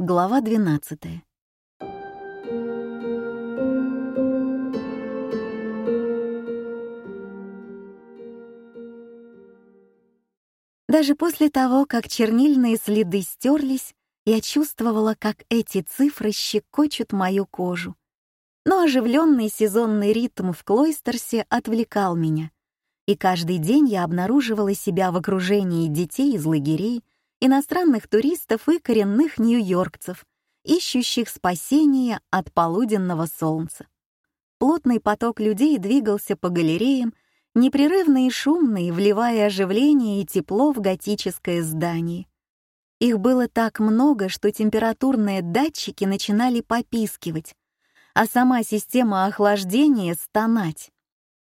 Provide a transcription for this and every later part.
Глава 12. Даже после того, как чернильные следы стерлись, я чувствовала, как эти цифры щекочут мою кожу. Но оживленный сезонный ритм в Клойстерсе отвлекал меня, и каждый день я обнаруживала себя в окружении детей из лагерей, иностранных туристов и коренных нью-йоркцев, ищущих спасения от полуденного солнца. Плотный поток людей двигался по галереям, непрерывно и шумный, вливая оживление и тепло в готическое здание. Их было так много, что температурные датчики начинали попискивать, а сама система охлаждения — стонать.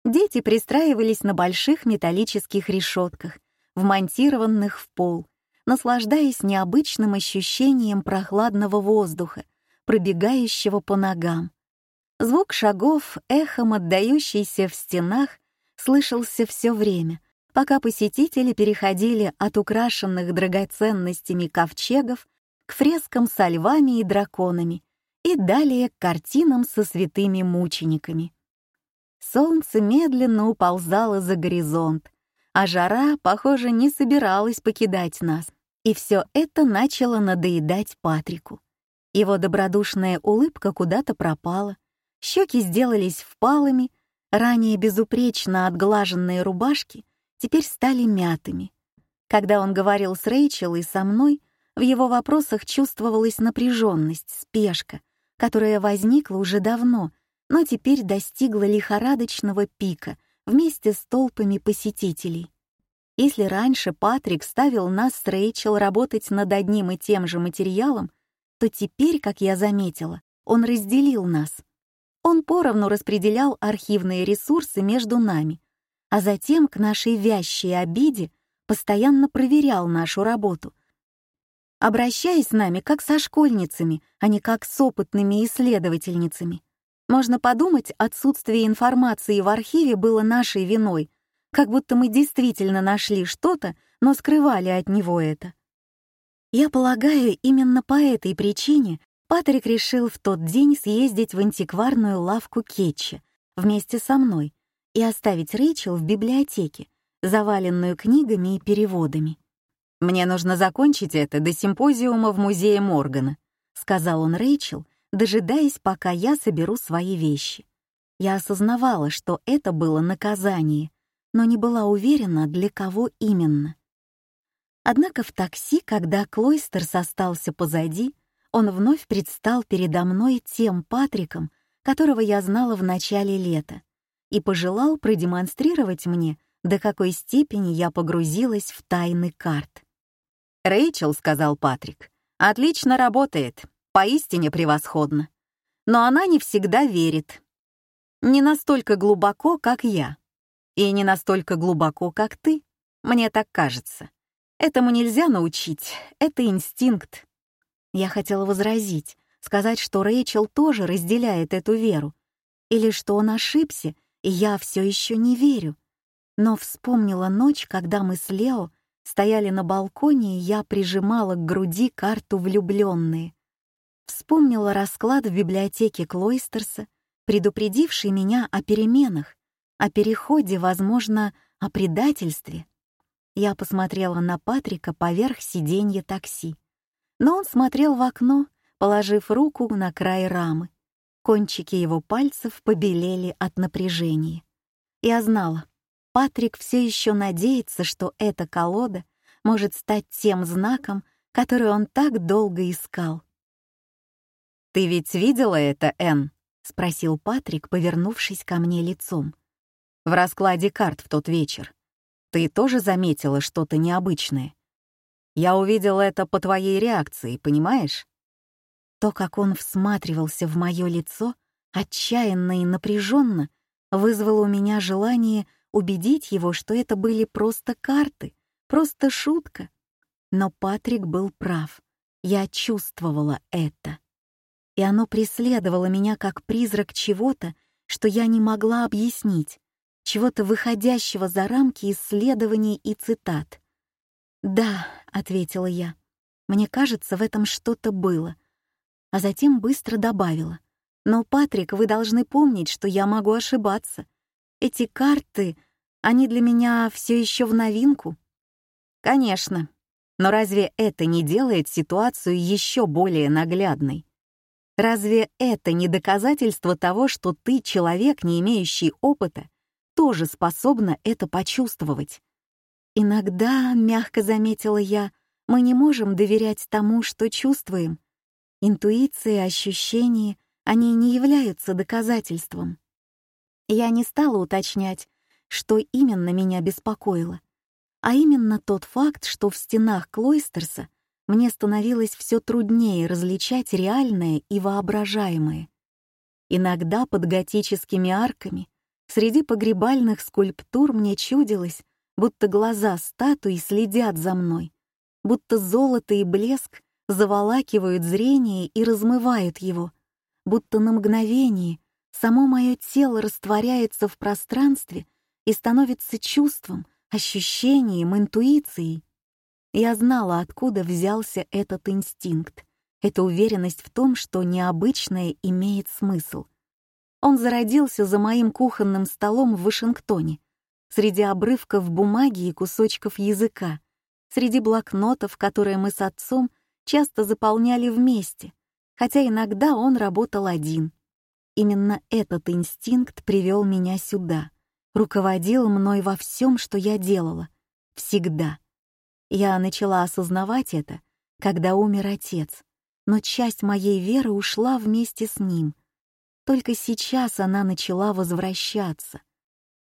Дети пристраивались на больших металлических решетках, вмонтированных в пол, наслаждаясь необычным ощущением прохладного воздуха, пробегающего по ногам. Звук шагов, эхом отдающийся в стенах, слышался все время, пока посетители переходили от украшенных драгоценностями ковчегов к фрескам со львами и драконами и далее к картинам со святыми мучениками. Солнце медленно уползало за горизонт, а жара, похоже, не собиралась покидать нас. И все это начало надоедать Патрику. Его добродушная улыбка куда-то пропала, щеки сделались впалыми, ранее безупречно отглаженные рубашки теперь стали мятыми. Когда он говорил с Рэйчел и со мной, в его вопросах чувствовалась напряженность, спешка, которая возникла уже давно, но теперь достигла лихорадочного пика вместе с толпами посетителей. Если раньше Патрик ставил нас с Рэйчел работать над одним и тем же материалом, то теперь, как я заметила, он разделил нас. Он поровну распределял архивные ресурсы между нами, а затем к нашей вящей обиде постоянно проверял нашу работу, обращаясь с нами как со школьницами, а не как с опытными исследовательницами. Можно подумать, отсутствие информации в архиве было нашей виной, как будто мы действительно нашли что-то, но скрывали от него это. Я полагаю, именно по этой причине Патрик решил в тот день съездить в антикварную лавку Кетчи вместе со мной и оставить Рэйчел в библиотеке, заваленную книгами и переводами. «Мне нужно закончить это до симпозиума в музее Моргана», сказал он Рэйчел, дожидаясь, пока я соберу свои вещи. Я осознавала, что это было наказание, но не была уверена, для кого именно. Однако в такси, когда Клойстерс остался позади, он вновь предстал передо мной тем Патриком, которого я знала в начале лета, и пожелал продемонстрировать мне, до какой степени я погрузилась в тайны карт. «Рэйчел», — сказал Патрик, — «отлично работает, поистине превосходно. Но она не всегда верит. Не настолько глубоко, как я. И не настолько глубоко, как ты, мне так кажется. Этому нельзя научить, это инстинкт. Я хотела возразить, сказать, что Рэйчел тоже разделяет эту веру, или что он ошибся, и я все еще не верю. Но вспомнила ночь, когда мы с Лео стояли на балконе, и я прижимала к груди карту влюбленные. Вспомнила расклад в библиотеке Клойстерса, предупредивший меня о переменах, о переходе, возможно, о предательстве. Я посмотрела на Патрика поверх сиденья такси. Но он смотрел в окно, положив руку на край рамы. Кончики его пальцев побелели от напряжения. Я знала, Патрик все еще надеется, что эта колода может стать тем знаком, который он так долго искал. «Ты ведь видела это, Энн?» — спросил Патрик, повернувшись ко мне лицом. В раскладе карт в тот вечер. Ты тоже заметила что-то необычное? Я увидела это по твоей реакции, понимаешь? То, как он всматривался в мое лицо, отчаянно и напряженно, вызвало у меня желание убедить его, что это были просто карты, просто шутка. Но Патрик был прав. Я чувствовала это. И оно преследовало меня как призрак чего-то, что я не могла объяснить, чего-то выходящего за рамки исследований и цитат. «Да», — ответила я, — «мне кажется, в этом что-то было». А затем быстро добавила. «Но, Патрик, вы должны помнить, что я могу ошибаться. Эти карты, они для меня все еще в новинку». «Конечно», но разве это не делает ситуацию еще более наглядной? Разве это не доказательство того, что ты человек, не имеющий опыта, тоже способна это почувствовать. Иногда, мягко заметила я, мы не можем доверять тому, что чувствуем. Интуиции, ощущения, они не являются доказательством. Я не стала уточнять, что именно меня беспокоило, а именно тот факт, что в стенах Клойстерса мне становилось все труднее различать реальное и воображаемое. Иногда под готическими арками Среди погребальных скульптур мне чудилось, будто глаза статуи следят за мной, будто золото и блеск заволакивают зрение и размывают его, будто на мгновение само мое тело растворяется в пространстве и становится чувством, ощущением, интуицией. Я знала, откуда взялся этот инстинкт, эта уверенность в том, что необычное имеет смысл — он зародился за моим кухонным столом в Вашингтоне, среди обрывков бумаги и кусочков языка, среди блокнотов, которые мы с отцом часто заполняли вместе, хотя иногда он работал один. Именно этот инстинкт привел меня сюда, руководил мной во всем, что я делала, всегда. Я начала осознавать это, когда умер отец, но часть моей веры ушла вместе с ним — только сейчас она начала возвращаться.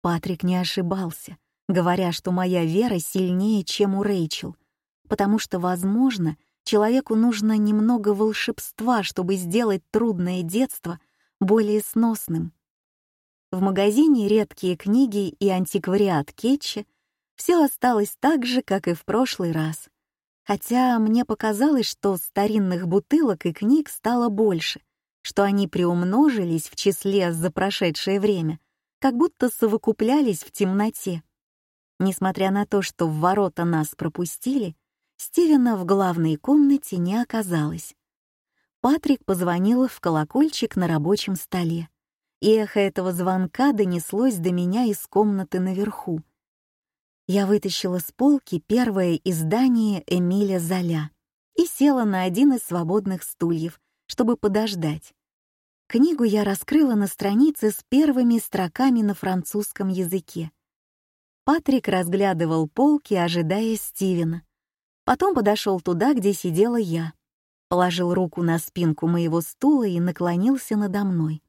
Патрик не ошибался, говоря, что моя вера сильнее, чем у Рэйчел, потому что, возможно, человеку нужно немного волшебства, чтобы сделать трудное детство более сносным. В магазине «Редкие книги» и «Антиквариат Кетча» все осталось так же, как и в прошлый раз. Хотя мне показалось, что старинных бутылок и книг стало больше — что они приумножились в числе за прошедшее время, как будто совокуплялись в темноте. Несмотря на то, что в ворота нас пропустили, Стивена в главной комнате не оказалось. Патрик позвонил в колокольчик на рабочем столе. И эхо этого звонка донеслось до меня из комнаты наверху. Я вытащила с полки первое издание Эмиля Золя и села на один из свободных стульев — чтобы подождать. Книгу я раскрыла на странице с первыми строками на французском языке. Патрик разглядывал полки, ожидая Стивена. Потом подошел туда, где сидела я. Положил руку на спинку моего стула и наклонился надо мной.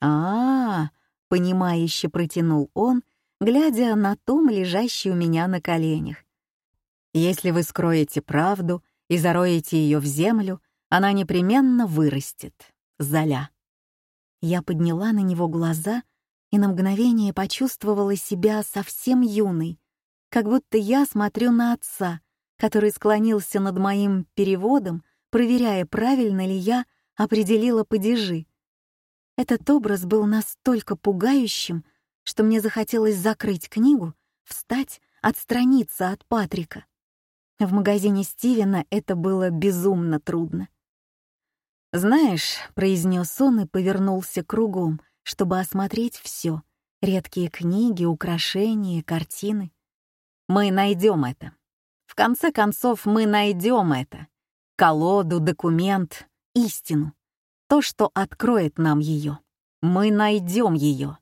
а, -а, понимающе протянул он, глядя на том, лежащий у меня на коленях. «Если вы скроете правду и зароете ее в землю, она непременно вырастет. заля. Я подняла на него глаза и на мгновение почувствовала себя совсем юной, как будто я смотрю на отца, который склонился над моим переводом, проверяя, правильно ли я определила падежи. Этот образ был настолько пугающим, что мне захотелось закрыть книгу, встать, отстраниться от Патрика. В магазине Стивена это было безумно трудно. «Знаешь», — произнес он и повернулся кругом, чтобы осмотреть все — редкие книги, украшения, картины. «Мы найдем это. В конце концов, мы найдем это. Колоду, документ, истину. То, что откроет нам ее. Мы найдем ее».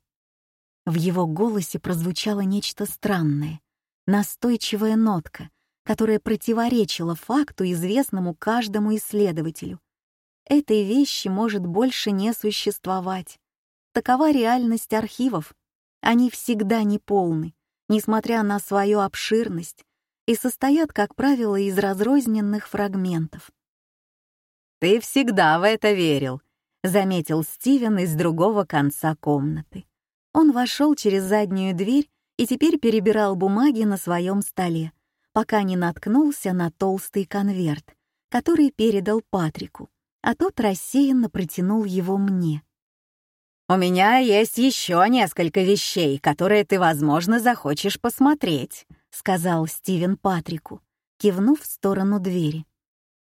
В его голосе прозвучало нечто странное, настойчивая нотка, которая противоречила факту, известному каждому исследователю — этой вещи может больше не существовать. Такова реальность архивов. Они всегда неполны, несмотря на свою обширность, и состоят, как правило, из разрозненных фрагментов. «Ты всегда в это верил», — заметил Стивен из другого конца комнаты. Он вошел через заднюю дверь и теперь перебирал бумаги на своем столе, пока не наткнулся на толстый конверт, который передал Патрику а тот рассеянно протянул его мне. «У меня есть еще несколько вещей, которые ты, возможно, захочешь посмотреть», — сказал Стивен Патрику, кивнув в сторону двери.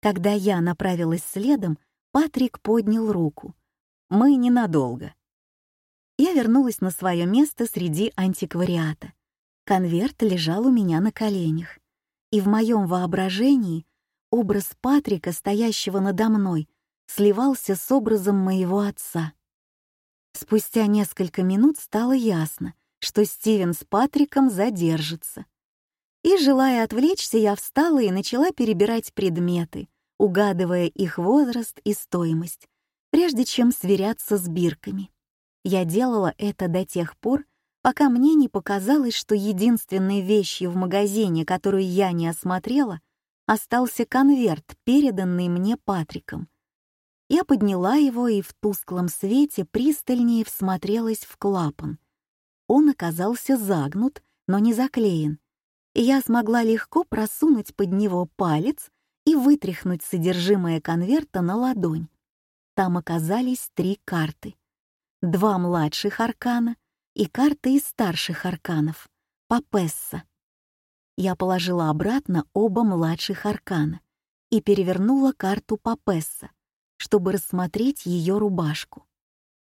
Когда я направилась следом, Патрик поднял руку. «Мы ненадолго». Я вернулась на свое место среди антиквариата. Конверт лежал у меня на коленях. И в моем воображении образ Патрика, стоящего надо мной, сливался с образом моего отца. Спустя несколько минут стало ясно, что Стивен с Патриком задержится. И, желая отвлечься, я встала и начала перебирать предметы, угадывая их возраст и стоимость, прежде чем сверяться с бирками. Я делала это до тех пор, пока мне не показалось, что единственной вещью в магазине, которую я не осмотрела, остался конверт, переданный мне Патриком — я подняла его и в тусклом свете пристальнее всмотрелась в клапан. Он оказался загнут, но не заклеен. И я смогла легко просунуть под него палец и вытряхнуть содержимое конверта на ладонь. Там оказались три карты. Два младших аркана и карты из старших арканов — Папесса. Я положила обратно оба младших аркана и перевернула карту Папесса, чтобы рассмотреть ее рубашку.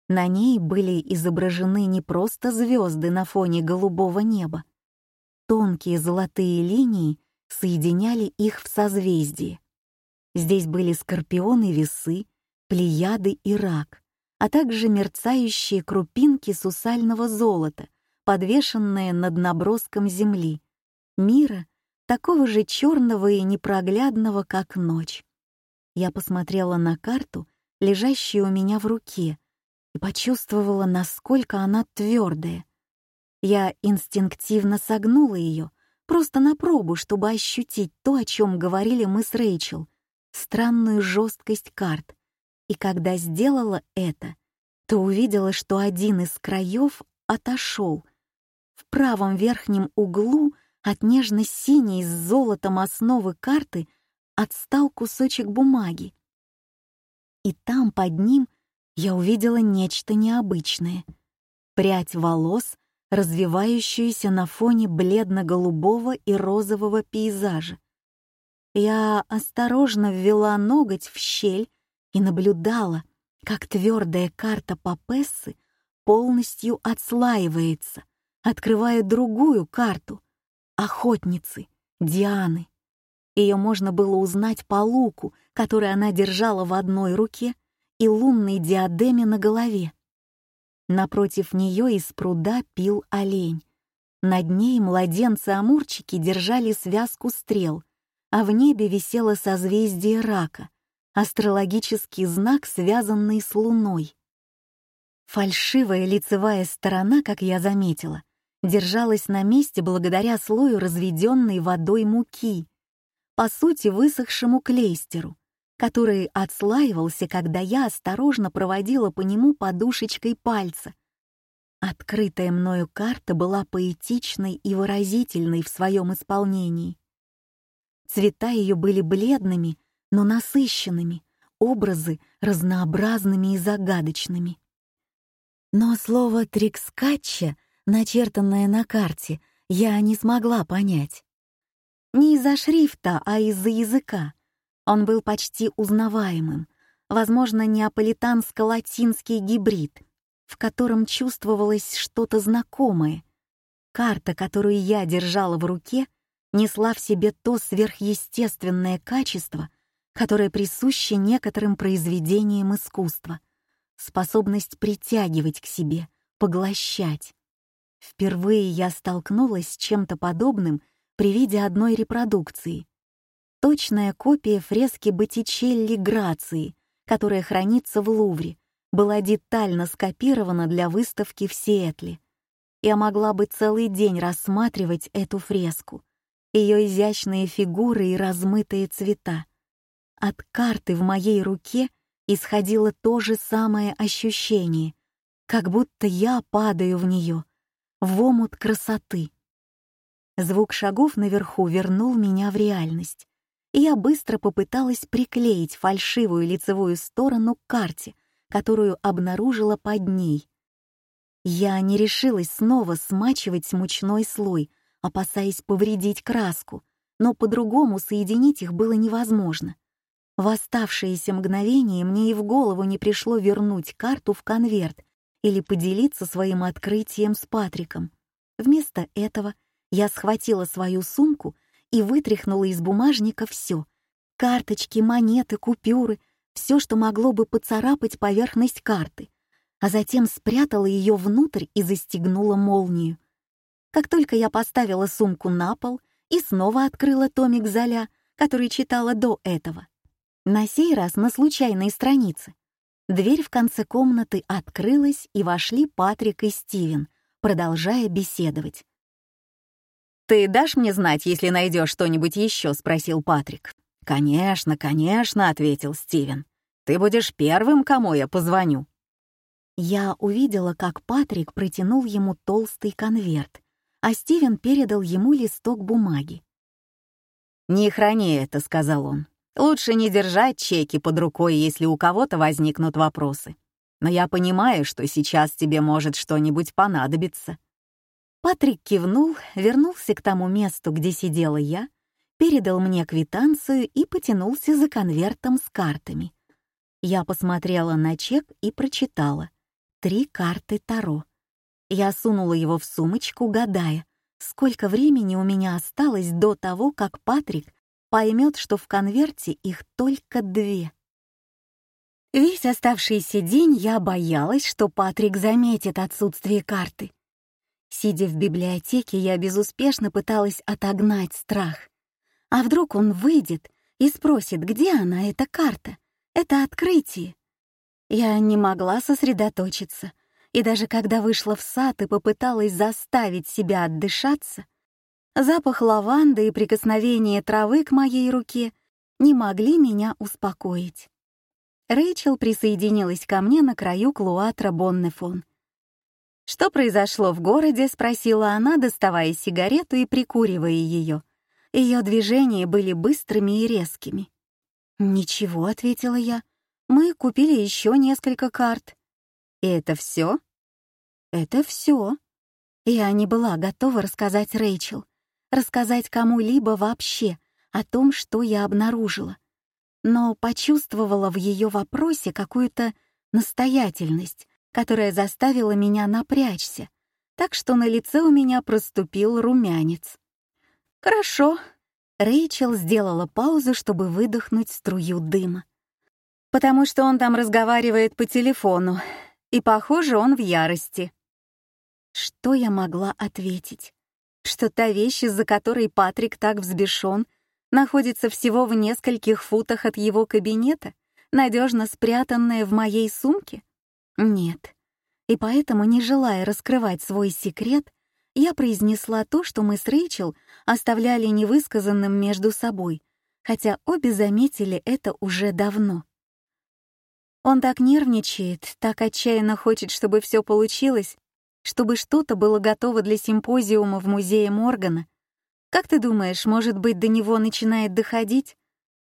На ней были изображены не просто звезды на фоне голубого неба. Тонкие золотые линии соединяли их в созвездии. Здесь были скорпионы весы, плеяды и рак а также мерцающие крупинки сусального золота, подвешенные над наброском земли, мира, такого же черного и непроглядного, как ночь. Я посмотрела на карту, лежащую у меня в руке, и почувствовала, насколько она твердая. Я инстинктивно согнула ее, просто на пробу, чтобы ощутить то, о чем говорили мы с Рэйчел, странную жесткость карт. И когда сделала это, то увидела, что один из краев отошел. В правом верхнем углу от нежно-синей с золотом основы карты — отстал кусочек бумаги. И там под ним я увидела нечто необычное. Прядь волос, развивающуюся на фоне бледно-голубого и розового пейзажа. Я осторожно ввела ноготь в щель и наблюдала, как твердая карта Папессы полностью отслаивается, открывая другую карту — охотницы, Дианы. Ее можно было узнать по луку, который она держала в одной руке, и лунной диадеме на голове. Напротив нее из пруда пил олень. Над ней младенцы-амурчики держали связку стрел, а в небе висело созвездие рака, астрологический знак, связанный с луной. Фальшивая лицевая сторона, как я заметила, держалась на месте благодаря слою разведенной водой муки, по сути высохшему клейстеру, который отслаивался, когда я осторожно проводила по нему подушечкой пальца. Открытая мною карта была поэтичной и выразительной в своем исполнении. Цвета ее были бледными, но насыщенными, образы разнообразными и загадочными. Но слово «трикскатча», начертанное на карте, я не смогла понять. Не из-за шрифта, а из-за языка. Он был почти узнаваемым, возможно, неаполитанско-латинский гибрид, в котором чувствовалось что-то знакомое. Карта, которую я держала в руке, несла в себе то сверхъестественное качество — которая присуща некоторым произведениям искусства, способность притягивать к себе, поглощать. Впервые я столкнулась с чем-то подобным при виде одной репродукции. Точная копия фрески Боттичелли Грации, которая хранится в Лувре, была детально скопирована для выставки в Сиэтле. Я могла бы целый день рассматривать эту фреску, ее изящные фигуры и размытые цвета. От карты в моей руке исходило то же самое ощущение, как будто я падаю в нее, в омут красоты. Звук шагов наверху вернул меня в реальность, и я быстро попыталась приклеить фальшивую лицевую сторону к карте, которую обнаружила под ней. Я не решилась снова смачивать мучной слой, опасаясь повредить краску, но по-другому соединить их было невозможно. В оставшиеся мгновения мне и в голову не пришло вернуть карту в конверт или поделиться своим открытием с Патриком. Вместо этого я схватила свою сумку и вытряхнула из бумажника все. Карточки, монеты, купюры, все, что могло бы поцарапать поверхность карты, а затем спрятала ее внутрь и застегнула молнию. Как только я поставила сумку на пол и снова открыла томик Золя, который читала до этого. На сей раз на случайной странице. Дверь в конце комнаты открылась, и вошли Патрик и Стивен, продолжая беседовать. «Ты дашь мне знать, если найдешь что-нибудь еще?» — спросил Патрик. «Конечно, конечно», — ответил Стивен. «Ты будешь первым, кому я позвоню». Я увидела, как Патрик протянул ему толстый конверт, а Стивен передал ему листок бумаги. «Не храни это», — сказал он. «Лучше не держать чеки под рукой, если у кого-то возникнут вопросы. Но я понимаю, что сейчас тебе может что-нибудь понадобиться». Патрик кивнул, вернулся к тому месту, где сидела я, передал мне квитанцию и потянулся за конвертом с картами. Я посмотрела на чек и прочитала. Три карты Таро. Я сунула его в сумочку, гадая, сколько времени у меня осталось до того, как Патрик поймет, что в конверте их только две. Весь оставшийся день я боялась, что Патрик заметит отсутствие карты — Сидя в библиотеке, я безуспешно пыталась отогнать страх. А вдруг он выйдет и спросит, где она, эта карта, это открытие? Я не могла сосредоточиться, и даже когда вышла в сад и попыталась заставить себя отдышаться, запах лаванды и прикосновение травы к моей руке не могли меня успокоить. Рэйчел присоединилась ко мне на краю клуатра Боннефон — что произошло в городе, спросила она, доставая сигарету и прикуривая ее. Ее движения были быстрыми и резкими. «Ничего», — ответила я. «Мы купили еще несколько карт». «И это все?» «Это все». Я не была готова рассказать Рэйчел, рассказать кому-либо вообще о том, что я обнаружила. Но почувствовала в ее вопросе какую-то настоятельность, которая заставила меня напрячься, так что на лице у меня проступил румянец. «Хорошо», — Рэйчел сделала паузу, чтобы выдохнуть струю дыма. «Потому что он там разговаривает по телефону, и, похоже, он в ярости». Что я могла ответить? Что та вещь, из-за которой Патрик так взбешен, находится всего в нескольких футах от его кабинета, надежно спрятанная в моей сумке? Нет. И поэтому, не желая раскрывать свой секрет, я произнесла то, что мы с Рэйчел оставляли невысказанным между собой, хотя обе заметили это уже давно. Он так нервничает, так отчаянно хочет, чтобы все получилось, чтобы что-то было готово для симпозиума в музее Моргана. Как ты думаешь, может быть, до него начинает доходить?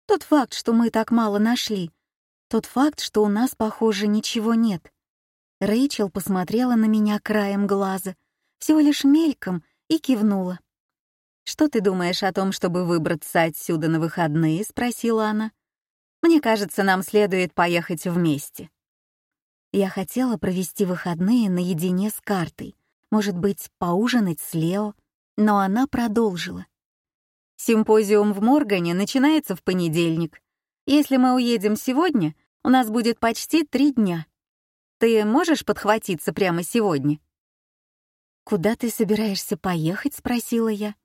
Тот факт, что мы так мало нашли — тот факт, что у нас, похоже, ничего нет. Рэйчел посмотрела на меня краем глаза, всего лишь мельком, и кивнула. «Что ты думаешь о том, чтобы выбраться отсюда на выходные?» — спросила она. «Мне кажется, нам следует поехать вместе». Я хотела провести выходные наедине с картой, может быть, поужинать с Лео, но она продолжила. «Симпозиум в Моргане начинается в понедельник. Если мы уедем сегодня, у нас будет почти три дня. Ты можешь подхватиться прямо сегодня?» «Куда ты собираешься поехать?» — спросила я.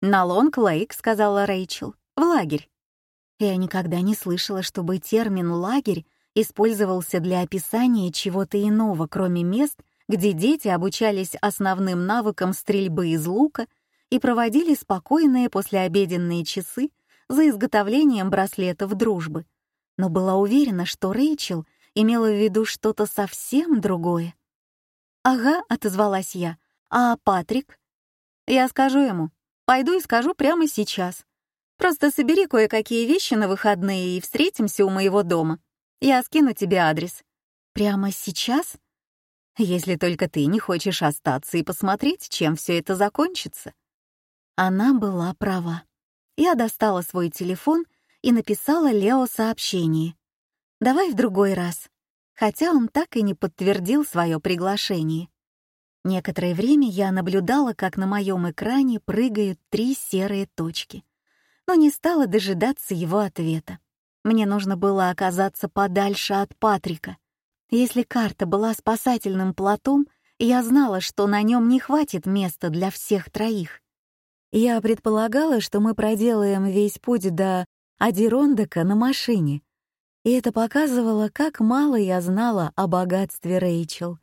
«На Лонг-Лейк», — сказала Рэйчел, — «в лагерь». Я никогда не слышала, чтобы термин «лагерь» использовался для описания чего-то иного, кроме мест, где дети обучались основным навыкам стрельбы из лука и проводили спокойные послеобеденные часы за изготовлением браслетов дружбы — но была уверена, что Рэйчел имела в виду что-то совсем другое. «Ага», — отозвалась я, — «а Патрик?» «Я скажу ему. Пойду и скажу прямо сейчас. Просто собери кое-какие вещи на выходные и встретимся у моего дома. Я скину тебе адрес». «Прямо сейчас?» «Если только ты не хочешь остаться и посмотреть, чем все это закончится». Она была права. Я достала свой телефон — и написала Лео сообщение. «Давай в другой раз», хотя он так и не подтвердил свое приглашение. Некоторое время я наблюдала, как на моем экране прыгают три серые точки, но не стала дожидаться его ответа. Мне нужно было оказаться подальше от Патрика. Если карта была спасательным платом, я знала, что на нем не хватит места для всех троих. Я предполагала, что мы проделаем весь путь до Адирондока на машине. И это показывало, как мало я знала о богатстве Рэйчел.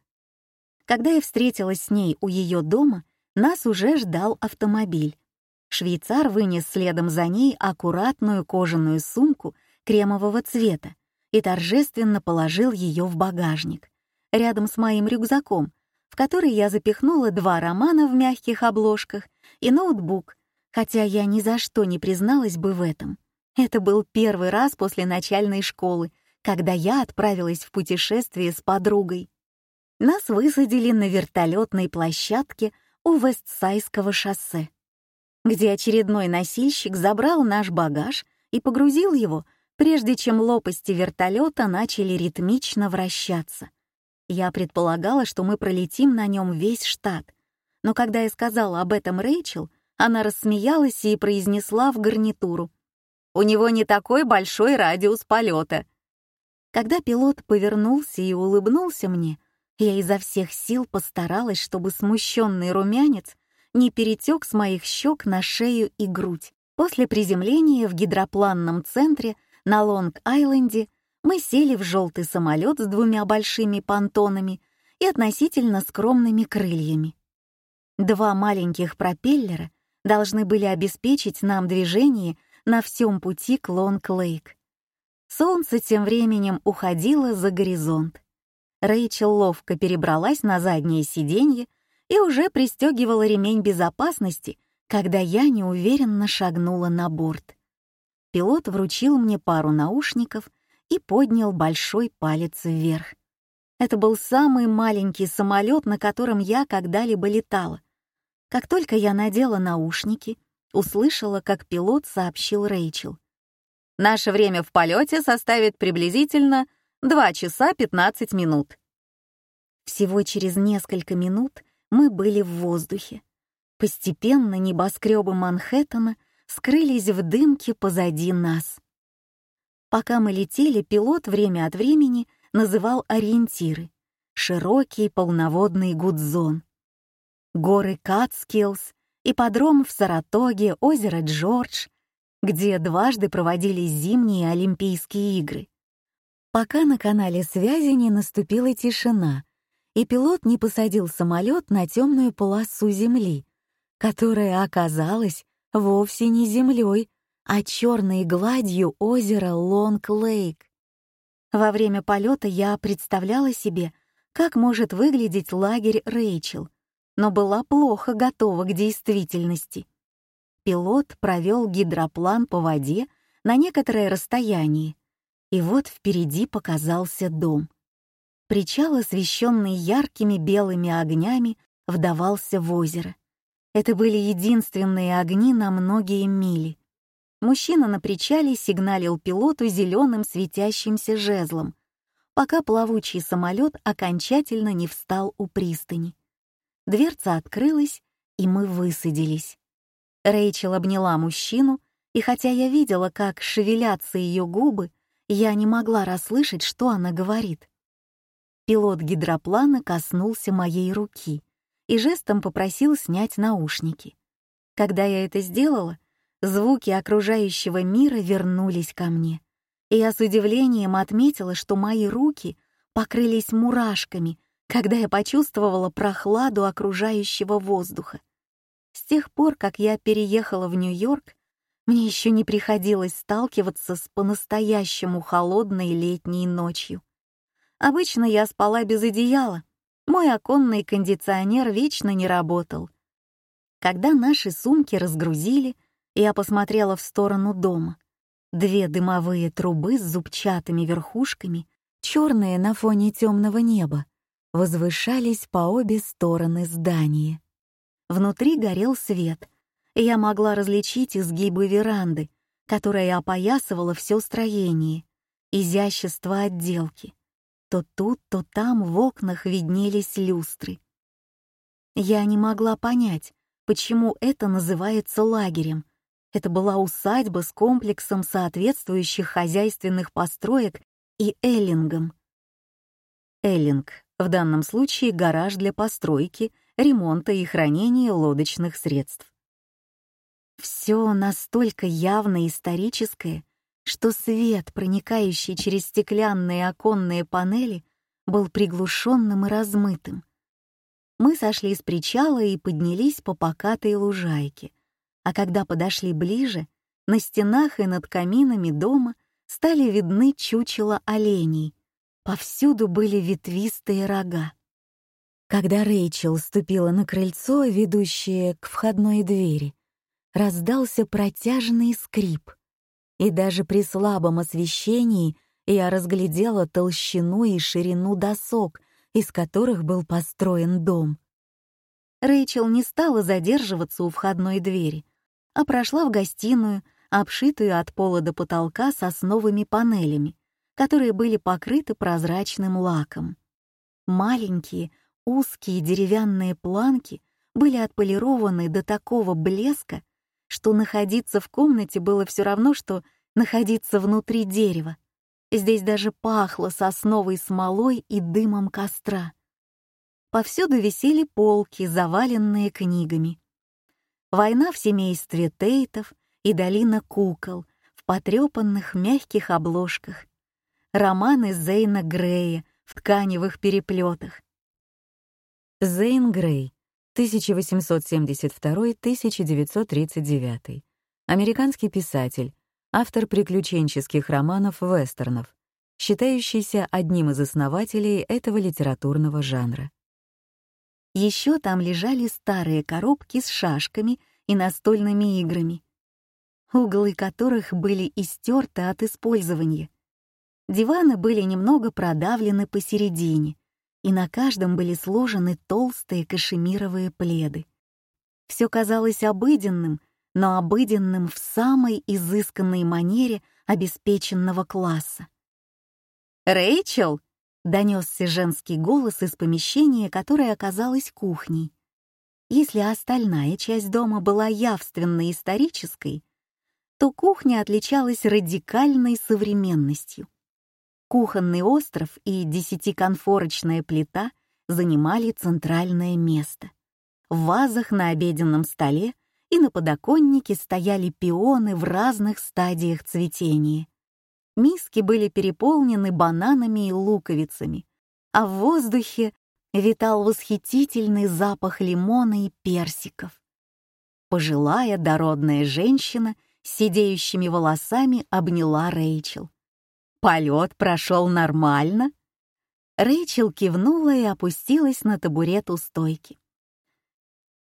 Когда я встретилась с ней у ее дома, нас уже ждал автомобиль. Швейцар вынес следом за ней аккуратную кожаную сумку кремового цвета и торжественно положил ее в багажник, рядом с моим рюкзаком, в который я запихнула два романа в мягких обложках и ноутбук, хотя я ни за что не призналась бы в этом. Это был первый раз после начальной школы, когда я отправилась в путешествие с подругой. Нас высадили на вертолетной площадке у Вестсайского шоссе, где очередной носильщик забрал наш багаж и погрузил его, прежде чем лопасти вертолета начали ритмично вращаться. Я предполагала, что мы пролетим на нем весь штат, но когда я сказала об этом Рэйчел, она рассмеялась и произнесла в гарнитуру — у него не такой большой радиус полета. Когда пилот повернулся и улыбнулся мне, я изо всех сил постаралась, чтобы смущенный румянец не перетек с моих щек на шею и грудь. После приземления в гидропланном центре на Лонг-Айленде мы сели в желтый самолет с двумя большими понтонами и относительно скромными крыльями. Два маленьких пропеллера должны были обеспечить нам движение на всем пути к Лонг-Лейк. Солнце тем временем уходило за горизонт. Рэйчел ловко перебралась на заднее сиденье и уже пристегивала ремень безопасности, когда я неуверенно шагнула на борт. Пилот вручил мне пару наушников и поднял большой палец вверх. Это был самый маленький самолет, на котором я когда-либо летала. Как только я надела наушники, услышала, как пилот сообщил Рэйчел. «Наше время в полете составит приблизительно 2 часа 15 минут». Всего через несколько минут мы были в воздухе. Постепенно небоскребы Манхэттена скрылись в дымке позади нас. Пока мы летели, пилот время от времени называл ориентиры — широкий полноводный гудзон. Горы Кацкиллс ипподром в Саратоге, озеро Джордж, где дважды проводились зимние Олимпийские игры. Пока на канале связи не наступила тишина, и пилот не посадил самолет на темную полосу земли, которая оказалась вовсе не землей, а черной гладью озера Лонг-Лейк. Во время полета я представляла себе, как может выглядеть лагерь Рэйчел — но была плохо готова к действительности. Пилот провел гидроплан по воде на некоторое расстояние, и вот впереди показался дом. Причал, освещенный яркими белыми огнями, вдавался в озеро. Это были единственные огни на многие мили. Мужчина на причале сигналил пилоту зеленым светящимся жезлом, пока плавучий самолет окончательно не встал у пристани. Дверца открылась, и мы высадились. Рэйчел обняла мужчину, и хотя я видела, как шевелятся ее губы, я не могла расслышать, что она говорит. Пилот гидроплана коснулся моей руки и жестом попросил снять наушники. Когда я это сделала, звуки окружающего мира вернулись ко мне, и я с удивлением отметила, что мои руки покрылись мурашками — когда я почувствовала прохладу окружающего воздуха. С тех пор, как я переехала в Нью-Йорк, мне еще не приходилось сталкиваться с по-настоящему холодной летней ночью. Обычно я спала без одеяла, мой оконный кондиционер вечно не работал. Когда наши сумки разгрузили, я посмотрела в сторону дома. Две дымовые трубы с зубчатыми верхушками, черные на фоне темного неба, возвышались по обе стороны здания. Внутри горел свет, и я могла различить изгибы веранды, которая опоясывала все строение, изящество отделки. То тут, то там в окнах виднелись люстры. Я не могла понять, почему это называется лагерем. Это была усадьба с комплексом соответствующих хозяйственных построек и эллингом. Эллинг в данном случае гараж для постройки, ремонта и хранения лодочных средств. Все настолько явно историческое, что свет, проникающий через стеклянные оконные панели, был приглушенным и размытым. Мы сошли с причала и поднялись по покатой лужайке, а когда подошли ближе, на стенах и над каминами дома стали видны чучела оленей, Повсюду были ветвистые рога. Когда Рэйчел ступила на крыльцо, ведущее к входной двери, раздался протяжный скрип. И даже при слабом освещении я разглядела толщину и ширину досок, из которых был построен дом. Рэйчел не стала задерживаться у входной двери, а прошла в гостиную, обшитую от пола до потолка сосновыми панелями, которые были покрыты прозрачным лаком. Маленькие, узкие деревянные планки были отполированы до такого блеска, что находиться в комнате было все равно, что находиться внутри дерева. Здесь даже пахло сосновой смолой и дымом костра. Повсюду висели полки, заваленные книгами. «Война в семействе Тейтов» и «Долина кукол» в потрепанных мягких обложках, романы Зейна Грея в тканевых переплетах. Зейн Грей, 1872-1939. Американский писатель, автор приключенческих романов-вестернов, считающийся одним из основателей этого литературного жанра. Еще там лежали старые коробки с шашками и настольными играми, углы которых были истерты от использования — Диваны были немного продавлены посередине, и на каждом были сложены толстые кашемировые пледы. Все казалось обыденным, но обыденным в самой изысканной манере обеспеченного класса. «Рэйчел!» — донесся женский голос из помещения, которое оказалось кухней. Если остальная часть дома была явственно исторической, то кухня отличалась радикальной современностью. Кухонный остров и десятиконфорочная плита занимали центральное место. В вазах на обеденном столе и на подоконнике стояли пионы в разных стадиях цветения. Миски были переполнены бананами и луковицами, а в воздухе витал восхитительный запах лимона и персиков. Пожилая дородная женщина с сидеющими волосами обняла Рэйчел. Полет прошел нормально?» Рэйчел кивнула и опустилась на табурет у стойки.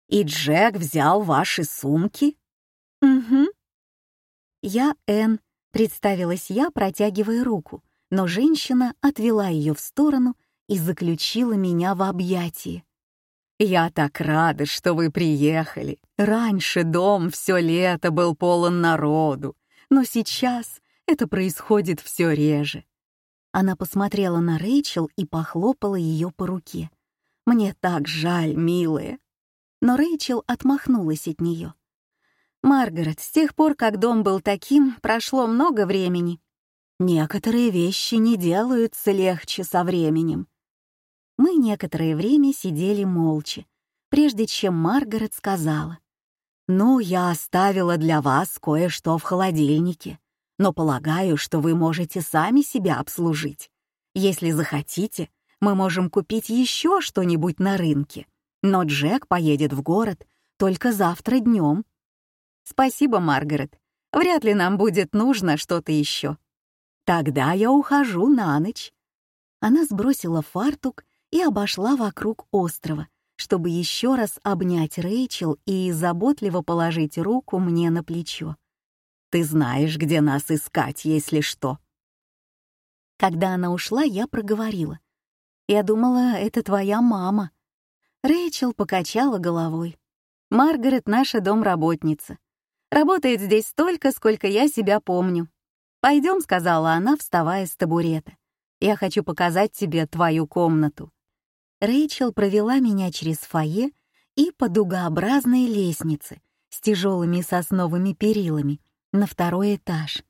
«И Джек взял ваши сумки?» «Угу». «Я Энн», — представилась я, протягивая руку, но женщина отвела ее в сторону и заключила меня в объятии. «Я так рада, что вы приехали. Раньше дом все лето был полон народу, но сейчас это происходит все реже. Она посмотрела на Рэйчел и похлопала ее по руке. «Мне так жаль, милая!» Но Рэйчел отмахнулась от нее. «Маргарет, с тех пор, как дом был таким, прошло много времени. Некоторые вещи не делаются легче со временем». Мы некоторое время сидели молча, прежде чем Маргарет сказала. «Ну, я оставила для вас кое-что в холодильнике но полагаю, что вы можете сами себя обслужить. Если захотите, мы можем купить еще что-нибудь на рынке. Но Джек поедет в город только завтра днем. Спасибо, Маргарет. Вряд ли нам будет нужно что-то еще. Тогда я ухожу на ночь. Она сбросила фартук и обошла вокруг острова, чтобы еще раз обнять Рэйчел и заботливо положить руку мне на плечо. Ты знаешь, где нас искать, если что». Когда она ушла, я проговорила. «Я думала, это твоя мама». Рэйчел покачала головой. «Маргарет — наша домработница. Работает здесь столько, сколько я себя помню. Пойдем, сказала она, вставая с табурета. «Я хочу показать тебе твою комнату». Рэйчел провела меня через фойе и по дугообразной лестнице с тяжелыми сосновыми перилами — на второй этаж.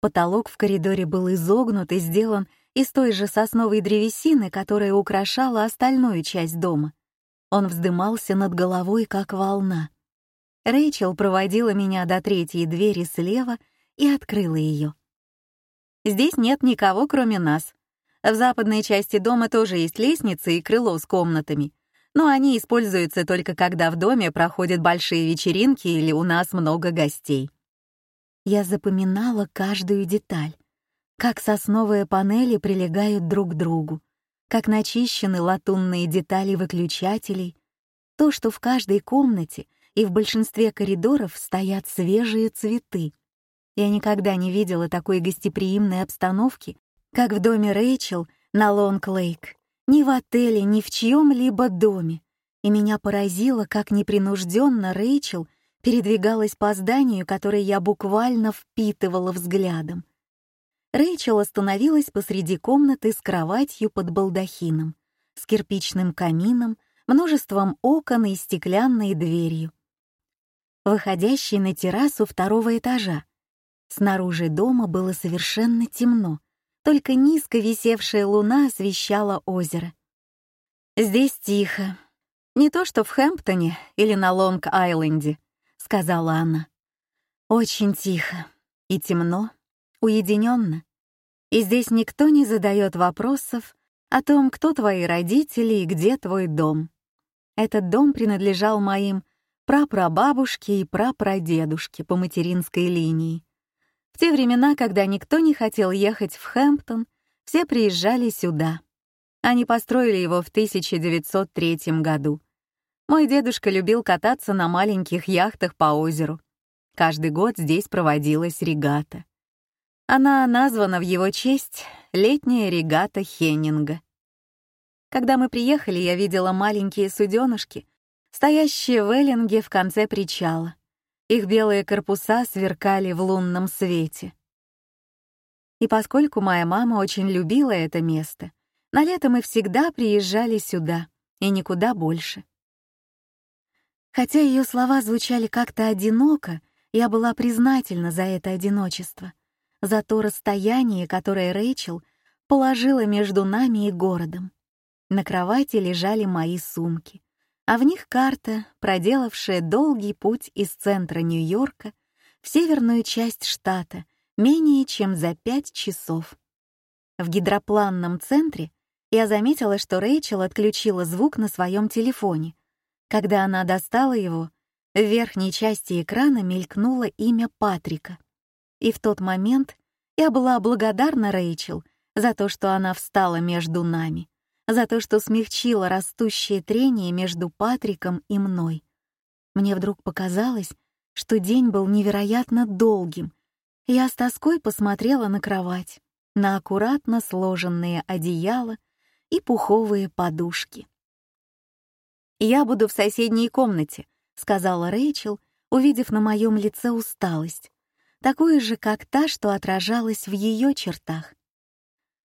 Потолок в коридоре был изогнут и сделан из той же сосновой древесины, которая украшала остальную часть дома. Он вздымался над головой, как волна. Рэйчел проводила меня до третьей двери слева и открыла ее. «Здесь нет никого, кроме нас. В западной части дома тоже есть лестница и крыло с комнатами, но они используются только когда в доме проходят большие вечеринки или у нас много гостей» я запоминала каждую деталь, как сосновые панели прилегают друг к другу, как начищены латунные детали выключателей, то, что в каждой комнате и в большинстве коридоров стоят свежие цветы. Я никогда не видела такой гостеприимной обстановки, как в доме Рэйчел на Лонг-Лейк, ни в отеле, ни в чьем-либо доме. И меня поразило, как непринужденно Рэйчел — передвигалась по зданию, которое я буквально впитывала взглядом. Рэйчел остановилась посреди комнаты с кроватью под балдахином, с кирпичным камином, множеством окон и стеклянной дверью, выходящей на террасу второго этажа. Снаружи дома было совершенно темно, только низко висевшая луна освещала озеро. Здесь тихо. Не то что в Хэмптоне или на Лонг-Айленде, — сказала она. «Очень тихо и темно, уединенно. И здесь никто не задает вопросов о том, кто твои родители и где твой дом. Этот дом принадлежал моим прапрабабушке и прапрадедушке по материнской линии. В те времена, когда никто не хотел ехать в Хэмптон, все приезжали сюда. Они построили его в 1903 году — мой дедушка любил кататься на маленьких яхтах по озеру. Каждый год здесь проводилась регата. Она названа в его честь «Летняя регата Хеннинга». Когда мы приехали, я видела маленькие суденышки, стоящие в эллинге в конце причала. Их белые корпуса сверкали в лунном свете. И поскольку моя мама очень любила это место, на лето мы всегда приезжали сюда и никуда больше. Хотя ее слова звучали как-то одиноко, я была признательна за это одиночество, за то расстояние, которое Рэйчел положила между нами и городом. На кровати лежали мои сумки, а в них карта, проделавшая долгий путь из центра Нью-Йорка в северную часть штата менее чем за пять часов. В гидропланном центре я заметила, что Рэйчел отключила звук на своем телефоне — когда она достала его, в верхней части экрана мелькнуло имя Патрика. И в тот момент я была благодарна Рэйчел за то, что она встала между нами, за то, что смягчила растущее трение между Патриком и мной. Мне вдруг показалось, что день был невероятно долгим. Я с тоской посмотрела на кровать, на аккуратно сложенные одеяла и пуховые подушки. «Я буду в соседней комнате», — сказала Рэйчел, увидев на моем лице усталость, такую же, как та, что отражалась в ее чертах.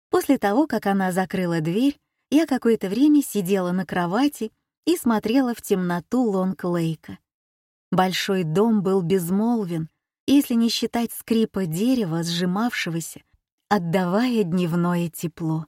После того, как она закрыла дверь, я какое-то время сидела на кровати и смотрела в темноту Лонг-Лейка. Большой дом был безмолвен, если не считать скрипа дерева, сжимавшегося, отдавая дневное тепло.